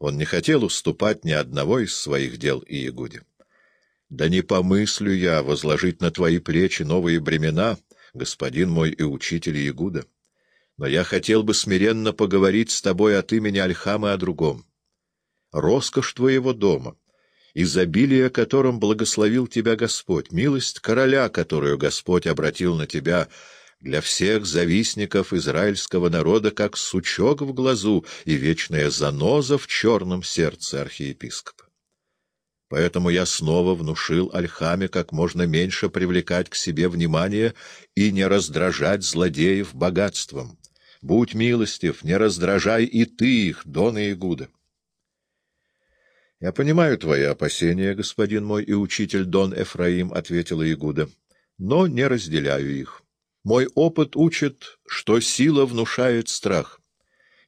Он не хотел уступать ни одного из своих дел Иегуде. «Да не помыслю я возложить на твои плечи новые бремена, господин мой и учитель Иегуда. Но я хотел бы смиренно поговорить с тобой от имени Альхама о другом. Роскошь твоего дома, изобилие которым благословил тебя Господь, милость короля, которую Господь обратил на тебя — для всех завистников израильского народа как сучок в глазу и вечная заноза в черном сердце архиепископа. Поэтому я снова внушил Альхаме как можно меньше привлекать к себе внимание и не раздражать злодеев богатством. Будь милостив, не раздражай и ты их, Дон Игуда. — Я понимаю твои опасения, господин мой и учитель Дон Эфраим, — ответила Игуда, — но не разделяю их. Мой опыт учит, что сила внушает страх.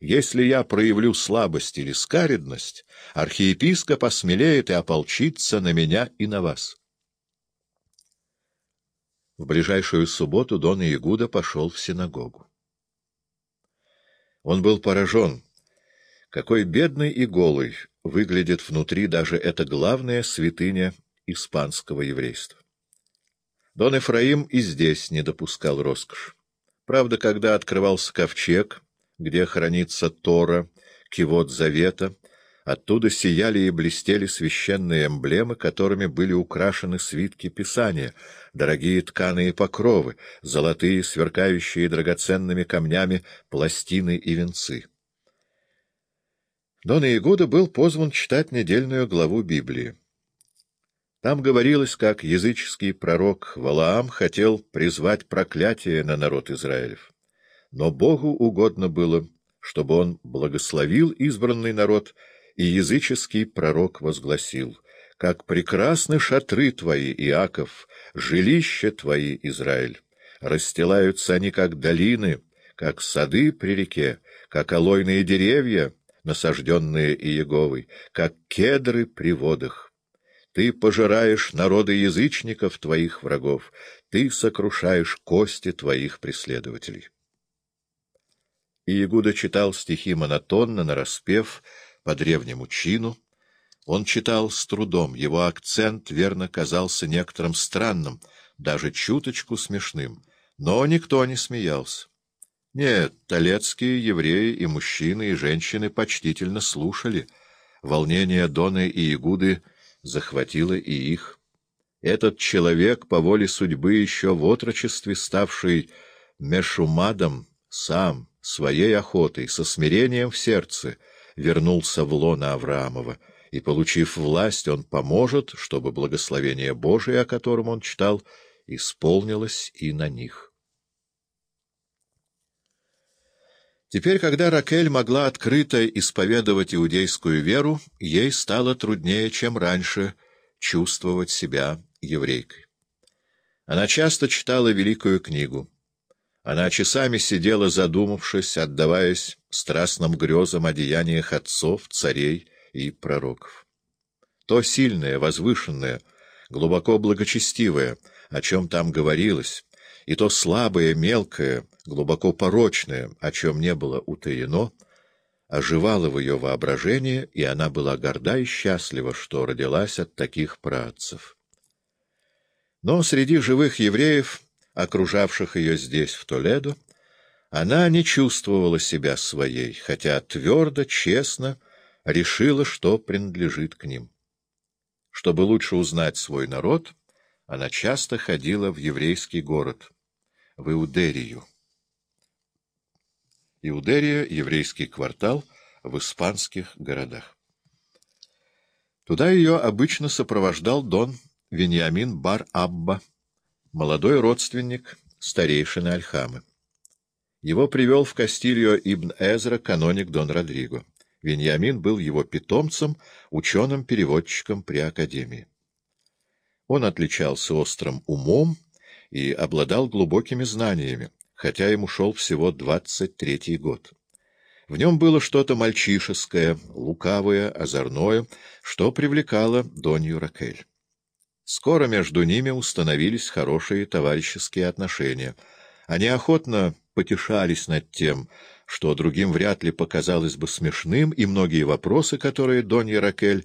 Если я проявлю слабость или скаредность, архиепископ осмелеет и ополчится на меня и на вас. В ближайшую субботу Дон Иегуда пошел в синагогу. Он был поражен, какой бедный и голый выглядит внутри даже эта главная святыня испанского еврейства. Дон Эфраим и здесь не допускал роскошь. Правда, когда открывался ковчег, где хранится Тора, кивот Завета, оттуда сияли и блестели священные эмблемы, которыми были украшены свитки Писания, дорогие тканые покровы, золотые, сверкающие драгоценными камнями пластины и венцы. Дон Иегуда был позван читать недельную главу Библии. Там говорилось, как языческий пророк Валаам хотел призвать проклятие на народ Израилев. Но Богу угодно было, чтобы он благословил избранный народ, и языческий пророк возгласил, «Как прекрасны шатры твои, Иаков, жилища твои, Израиль! Расстилаются они, как долины, как сады при реке, как алойные деревья, насажденные Иеговой, как кедры при водах». Ты пожираешь народы язычников твоих врагов, ты сокрушаешь кости твоих преследователей. И Ягуда читал стихи монотонно, нараспев, по древнему чину. Он читал с трудом, его акцент верно казался некоторым странным, даже чуточку смешным, но никто не смеялся. Нет, талецкие евреи и мужчины, и женщины почтительно слушали. Волнение Доны и Ягуды захватило и их. Этот человек, по воле судьбы еще в отрочестве ставший Мешумадом, сам, своей охотой, со смирением в сердце, вернулся в лоно Авраамова, и, получив власть, он поможет, чтобы благословение Божие, о котором он читал, исполнилось и на них. Теперь, когда Ракель могла открыто исповедовать иудейскую веру, ей стало труднее, чем раньше, чувствовать себя еврейкой. Она часто читала великую книгу. Она часами сидела, задумавшись, отдаваясь страстным грезам о деяниях отцов, царей и пророков. То сильное, возвышенное, глубоко благочестивое, о чем там говорилось, и то слабое, мелкое, глубоко порочное, о чем не было утаено, оживало в ее воображении, и она была горда и счастлива, что родилась от таких працев. Но среди живых евреев, окружавших ее здесь, в Толедо, она не чувствовала себя своей, хотя твердо, честно решила, что принадлежит к ним. Чтобы лучше узнать свой народ, она часто ходила в еврейский город, в Иудерию. Иудерия — еврейский квартал в испанских городах. Туда ее обычно сопровождал дон Вениамин Бар-Абба, молодой родственник старейшины Альхамы. Его привел в Кастильо Ибн Эзра каноник Дон Родриго. Вениамин был его питомцем, ученым-переводчиком при Академии. Он отличался острым умом и обладал глубокими знаниями, хотя ему шел всего двадцать третий год. В нем было что-то мальчишеское, лукавое, озорное, что привлекало Донью Ракель. Скоро между ними установились хорошие товарищеские отношения. Они охотно потешались над тем, что другим вряд ли показалось бы смешным, и многие вопросы, которые Донья Ракель